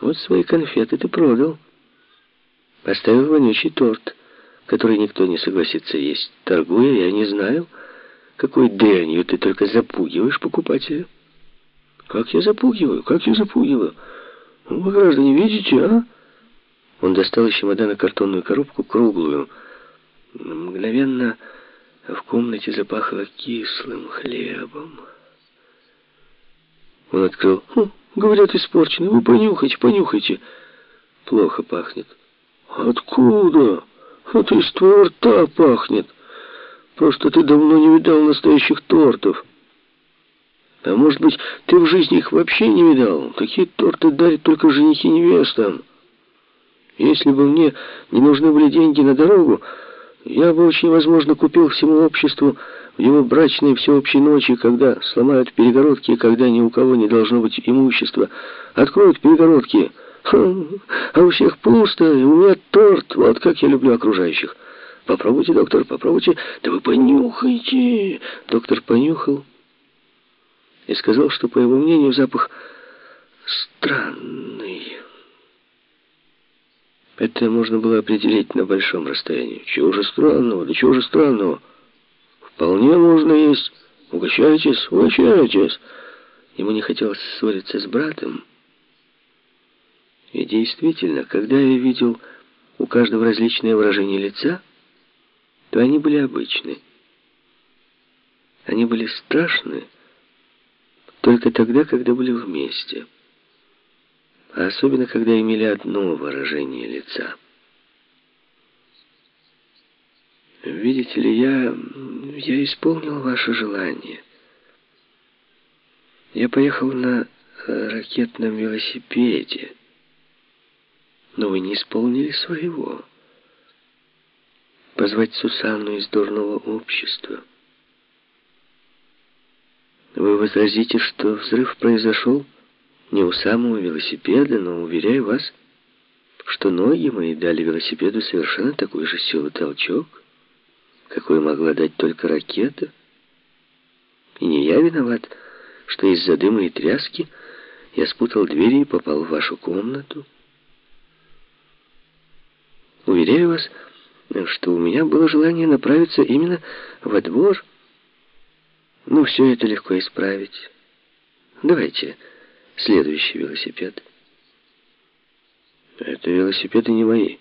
Вот свои конфеты ты продал. Поставил вонючий торт, который никто не согласится есть. Торгуя, я не знаю, какой дрянью ты только запугиваешь покупателя. Как я запугиваю? Как я запугиваю? Вы, граждане, видите, а? Он достал из чемодана картонную коробку, круглую. Мгновенно в комнате запахло кислым хлебом. Он открыл. Говорят, испорченный. Вы понюхайте, понюхайте. Плохо пахнет. Откуда? Это из твоего рта пахнет. Просто ты давно не видал настоящих тортов. А может быть, ты в жизни их вообще не видал? Такие торты дарят только женихи невестам. Если бы мне не нужны были деньги на дорогу, я бы очень возможно купил всему обществу в его брачной всеобщей ночи, когда сломают перегородки, когда ни у кого не должно быть имущества. Откроют перегородки. а у всех пусто, и у меня торт. Вот как я люблю окружающих. Попробуйте, доктор, попробуйте. Да вы понюхайте. Доктор понюхал и сказал, что, по его мнению, запах странный. Это можно было определить на большом расстоянии. Чего же странного? Да чего же странного? Вполне можно есть. Угощайтесь, угощайтесь. Ему не хотелось ссориться с братом. И действительно, когда я видел у каждого различные выражения лица, то они были обычны. Они были страшны, только тогда, когда были вместе. А особенно, когда имели одно выражение лица. Видите ли, я, я исполнил ваше желание. Я поехал на ракетном велосипеде, но вы не исполнили своего. Позвать Сусанну из дурного общества — вы возразите, что взрыв произошел не у самого велосипеда, но уверяю вас, что ноги мои дали велосипеду совершенно такую же силу толчок, какой могла дать только ракета. И не я виноват, что из-за дыма и тряски я спутал двери и попал в вашу комнату. Уверяю вас, что у меня было желание направиться именно во двор, ну, все это легко исправить. Давайте следующий велосипед. Это велосипеды не мои.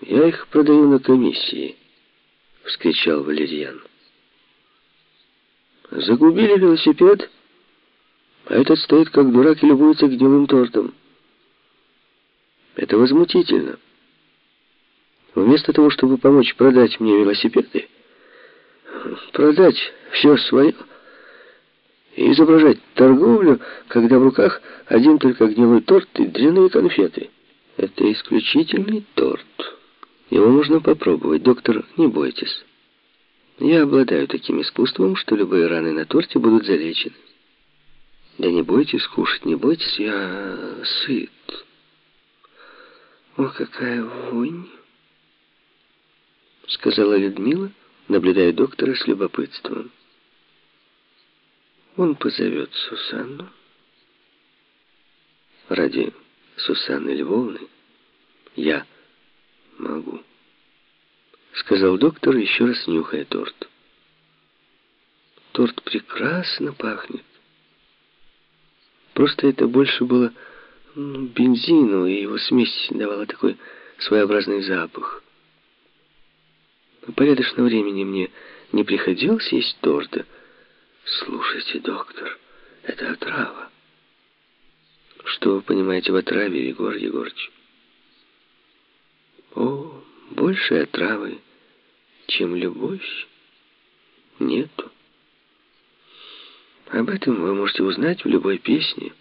Я их продаю на комиссии, вскричал Валерьян. Загубили велосипед, а этот стоит как дурак и любуется гнилым тортом. Это возмутительно. Вместо того, чтобы помочь продать мне велосипеды, продать все свое и изображать торговлю, когда в руках один только гнилой торт и дряные конфеты. Это исключительный торт. Его можно попробовать, доктор, не бойтесь. Я обладаю таким искусством, что любые раны на торте будут залечены. Да не бойтесь кушать, не бойтесь, я сыт. О, какая вонь! Сказала Людмила, наблюдая доктора с любопытством. Он позовет Сусанну. Ради Сусанны Львовны я могу, сказал доктор, еще раз нюхая торт. Торт прекрасно пахнет. Просто это больше было ну, бензину, и его смесь давала такой своеобразный запах. Порядочно времени мне не приходилось есть торта. Слушайте, доктор, это отрава. Что вы понимаете в отраве, Егор Егорович? О, больше отравы, чем любовь, нету. Об этом вы можете узнать в любой песне.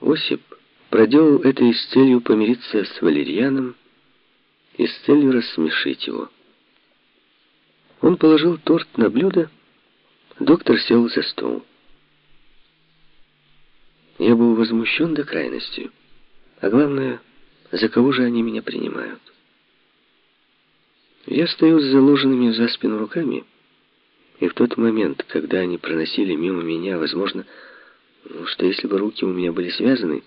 Осип проделал это и с целью помириться с Валерьяном, и с целью рассмешить его. Он положил торт на блюдо, доктор сел за стол. Я был возмущен до крайности. А главное, за кого же они меня принимают? Я стою с заложенными за спину руками, и в тот момент, когда они проносили мимо меня, возможно, что если бы руки у меня были связаны,